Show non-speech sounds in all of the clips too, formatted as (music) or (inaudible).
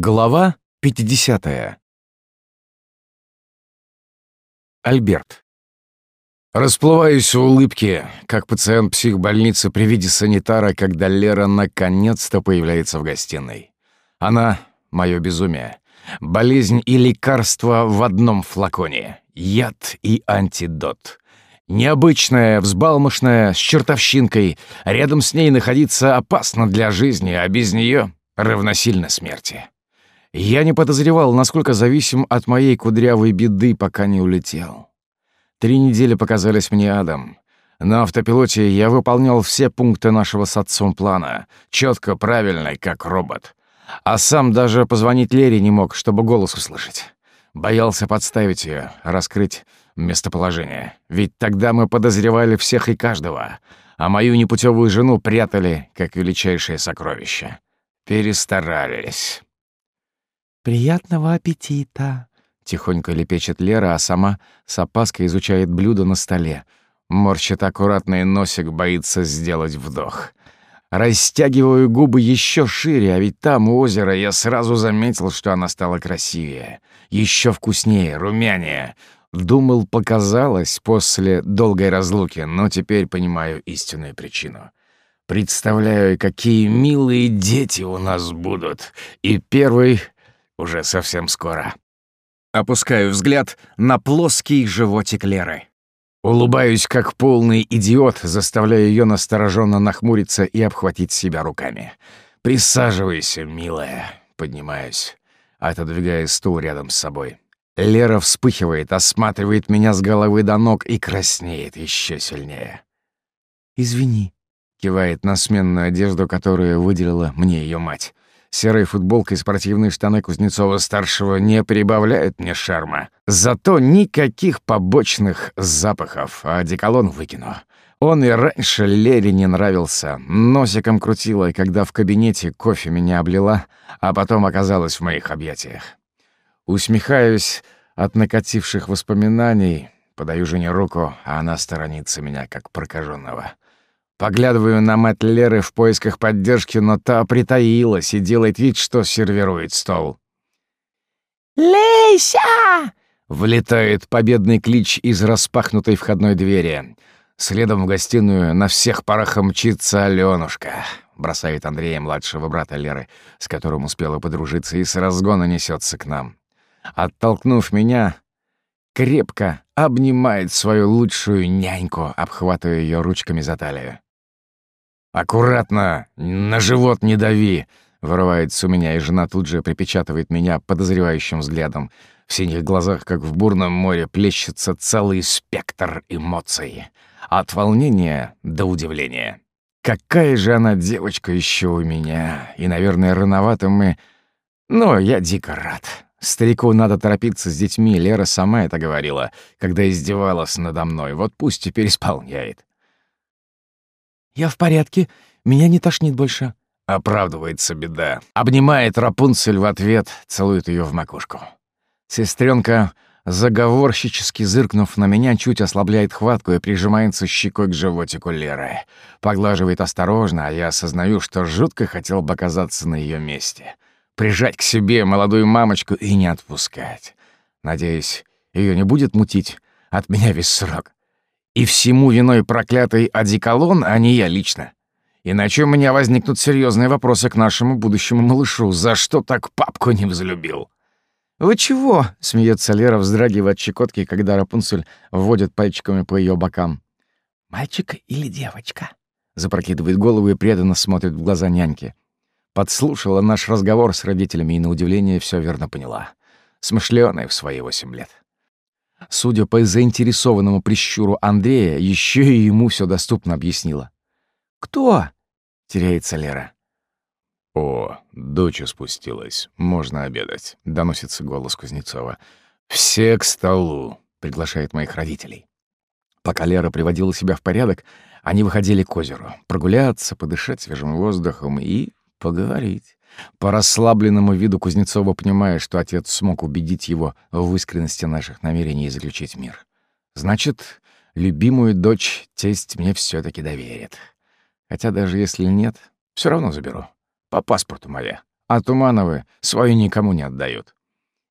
Глава 50. Альберт. Расплываюсь в улыбке, как пациент психбольницы при виде санитара, когда Лера наконец-то появляется в гостиной. Она — мое безумие. Болезнь и лекарство в одном флаконе. Яд и антидот. Необычная, взбалмошная, с чертовщинкой. Рядом с ней находиться опасно для жизни, а без нее равносильно смерти. Я не подозревал, насколько зависим от моей кудрявой беды, пока не улетел. Три недели показались мне адом. На автопилоте я выполнял все пункты нашего с отцом плана, четко, правильно, как робот. А сам даже позвонить Лере не мог, чтобы голос услышать. Боялся подставить ее, раскрыть местоположение. Ведь тогда мы подозревали всех и каждого, а мою непутевую жену прятали, как величайшее сокровище. Перестарались. «Приятного аппетита!» — тихонько лепечет Лера, а сама с опаской изучает блюдо на столе. Морщит аккуратный носик, боится сделать вдох. Растягиваю губы еще шире, а ведь там у озера я сразу заметил, что она стала красивее, еще вкуснее, румянее. Думал, показалось после долгой разлуки, но теперь понимаю истинную причину. Представляю, какие милые дети у нас будут. И первый уже совсем скоро. Опускаю взгляд на плоский животик Леры. Улыбаюсь, как полный идиот, заставляя ее настороженно нахмуриться и обхватить себя руками. «Присаживайся, милая», — поднимаюсь, отодвигая стул рядом с собой. Лера вспыхивает, осматривает меня с головы до ног и краснеет еще сильнее. «Извини», — кивает на сменную одежду, которую выделила мне ее мать. Серая футболка и спортивные штаны Кузнецова-старшего не прибавляют мне шарма. Зато никаких побочных запахов, а одеколон выкину. Он и раньше Лере не нравился. Носиком крутила, когда в кабинете кофе меня облила, а потом оказалась в моих объятиях. Усмехаюсь от накативших воспоминаний, подаю жене руку, а она сторонится меня, как прокаженного. Поглядываю на мать Леры в поисках поддержки, но та притаилась и делает вид, что сервирует стол. «Леся!» — влетает победный клич из распахнутой входной двери. Следом в гостиную на всех парах мчится Алёнушка. Бросает Андрея, младшего брата Леры, с которым успела подружиться, и с разгона несется к нам. Оттолкнув меня, крепко обнимает свою лучшую няньку, обхватывая ее ручками за талию. «Аккуратно! На живот не дави!» Вырывается у меня, и жена тут же припечатывает меня подозревающим взглядом. В синих глазах, как в бурном море, плещется целый спектр эмоций. От волнения до удивления. Какая же она девочка еще у меня. И, наверное, рановато мы... Но я дико рад. Старику надо торопиться с детьми, Лера сама это говорила, когда издевалась надо мной. Вот пусть теперь исполняет. «Я в порядке. Меня не тошнит больше». Оправдывается беда. Обнимает Рапунцель в ответ, целует ее в макушку. Сестренка, заговорщически зыркнув на меня, чуть ослабляет хватку и прижимается щекой к животику Леры. Поглаживает осторожно, а я осознаю, что жутко хотел бы оказаться на ее месте. Прижать к себе молодую мамочку и не отпускать. Надеюсь, ее не будет мутить от меня весь срок. И всему виной проклятый одеколон, а не я лично. Иначе у меня возникнут серьезные вопросы к нашему будущему малышу. За что так папку не взлюбил? «Вы чего?» — смеется Лера, вздрагивая от щекотки, когда Рапунцель вводит пальчиками по ее бокам. «Мальчик или девочка?» — запрокидывает голову и преданно смотрит в глаза няньки. Подслушала наш разговор с родителями и, на удивление, все верно поняла. Смышленая в свои восемь лет. Судя по заинтересованному прищуру Андрея, еще и ему все доступно объяснила. «Кто?» — теряется Лера. «О, дочь спустилась. Можно обедать», — доносится голос Кузнецова. «Все к столу», — приглашает моих родителей. Пока Лера приводила себя в порядок, они выходили к озеру. Прогуляться, подышать свежим воздухом и поговорить. По расслабленному виду Кузнецова понимая, что отец смог убедить его в искренности наших намерений заключить мир. Значит, любимую дочь тесть мне все таки доверит. Хотя даже если нет, все равно заберу. По паспорту моя. а Тумановы свою никому не отдают.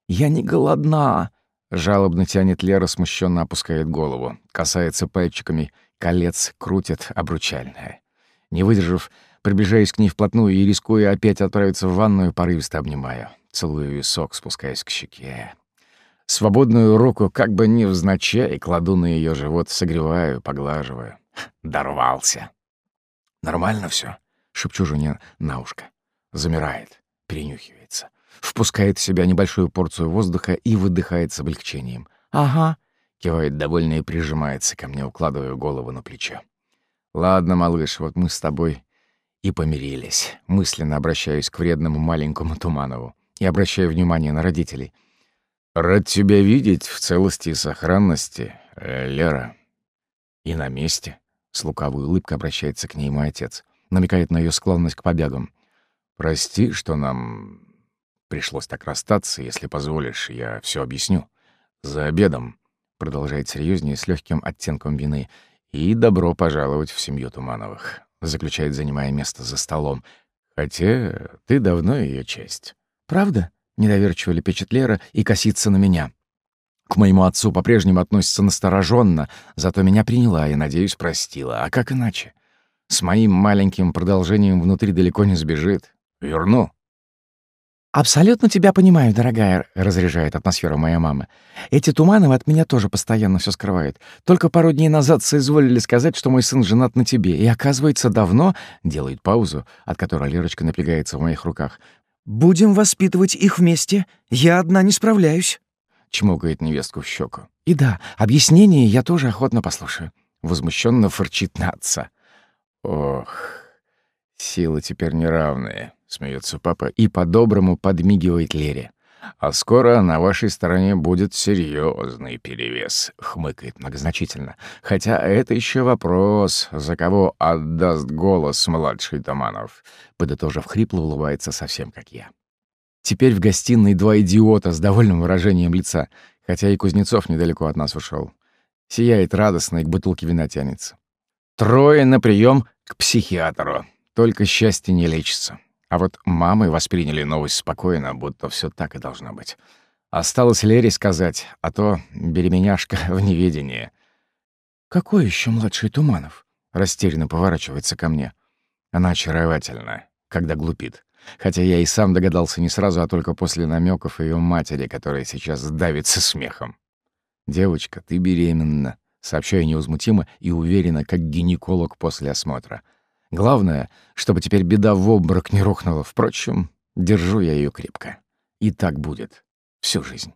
«Я не голодна!» — жалобно тянет Лера, смущенно опускает голову, касается пальчиками колец, крутит обручальное. Не выдержав, приближаюсь к ней вплотную и, рискуя опять отправиться в ванную, порывисто обнимаю. Целую висок, спускаясь к щеке. Свободную руку, как бы невзначай, кладу на ее живот, согреваю, поглаживаю. Дорвался. «Нормально все, шепчу жене на ушко. Замирает, перенюхивается. Впускает в себя небольшую порцию воздуха и выдыхает с облегчением. «Ага», — кивает довольно и прижимается ко мне, укладывая голову на плечо. «Ладно, малыш, вот мы с тобой и помирились». Мысленно обращаюсь к вредному маленькому Туманову и обращаю внимание на родителей. «Рад тебя видеть в целости и сохранности, э, Лера. И на месте». С лукавой улыбкой обращается к ней мой отец. Намекает на ее склонность к побегам. «Прости, что нам пришлось так расстаться. Если позволишь, я все объясню. За обедом», — продолжает серьезнее с легким оттенком вины, «и добро пожаловать в семью Тумановых», — заключает, занимая место за столом. «Хотя ты давно ее часть». «Правда?» — недоверчиво лепечет Лера и косится на меня. К моему отцу по-прежнему относится настороженно, зато меня приняла и, надеюсь, простила. А как иначе? С моим маленьким продолжением внутри далеко не сбежит. Верну. «Абсолютно тебя понимаю, дорогая», — разряжает атмосферу моя мама. «Эти Тумановы от меня тоже постоянно все скрывают. Только пару дней назад соизволили сказать, что мой сын женат на тебе. И, оказывается, давно...» — делает паузу, от которой Лерочка напрягается в моих руках. «Будем воспитывать их вместе. Я одна не справляюсь». — чмокает невестку в щеку. «И да, объяснение я тоже охотно послушаю». Возмущенно фырчит на отца. «Ох, силы теперь неравные», — смеется папа и по-доброму подмигивает Лере. «А скоро на вашей стороне будет серьезный перевес», — хмыкает многозначительно. «Хотя это еще вопрос, за кого отдаст голос младший Таманов», — подытожив хрипло, улыбается совсем как я. Теперь в гостиной два идиота с довольным выражением лица, хотя и Кузнецов недалеко от нас ушел. Сияет радостно и к бутылке вина тянется. Трое на прием к психиатру. Только счастье не лечится. А вот мамы восприняли новость спокойно, будто все так и должно быть. Осталось Лере сказать, а то беременяшка (laughs) в неведении. «Какой еще младший Туманов?» Растерянно поворачивается ко мне. Она очаровательна, когда глупит. Хотя я и сам догадался не сразу, а только после намеков ее матери, которая сейчас давится смехом. «Девочка, ты беременна», — сообщаю невозмутимо и уверенно, как гинеколог после осмотра. Главное, чтобы теперь беда в обморок не рухнула. Впрочем, держу я ее крепко. И так будет всю жизнь.